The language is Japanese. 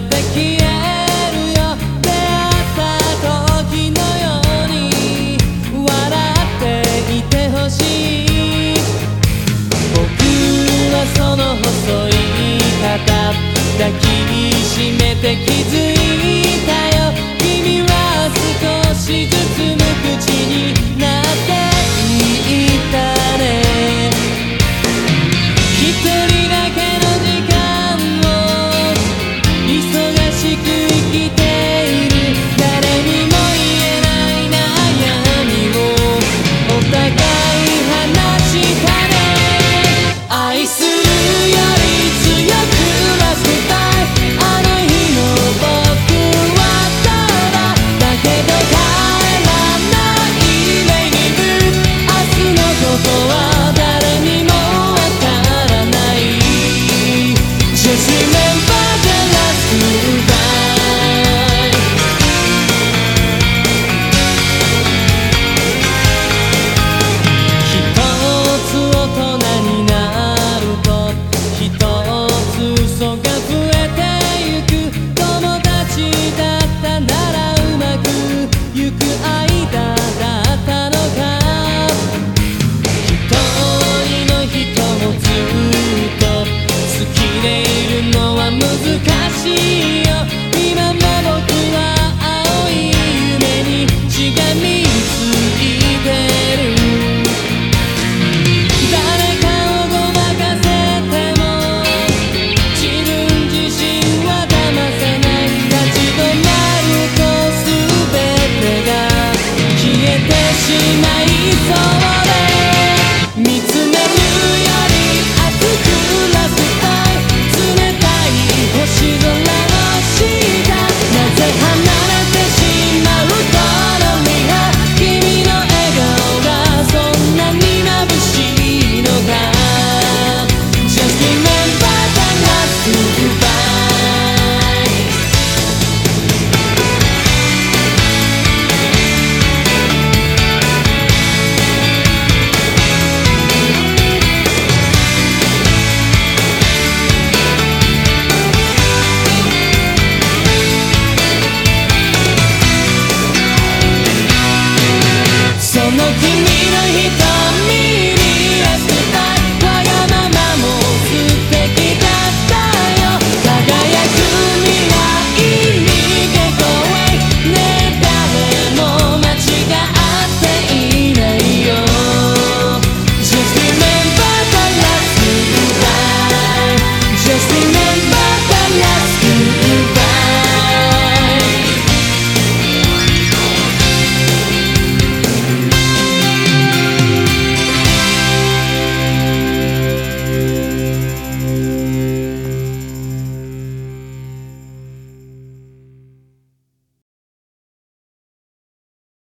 て消えるよ。出会った時のように笑っていてほしい。僕はその細い肩抱きしめて気づいたよ。君は少しずつ無口に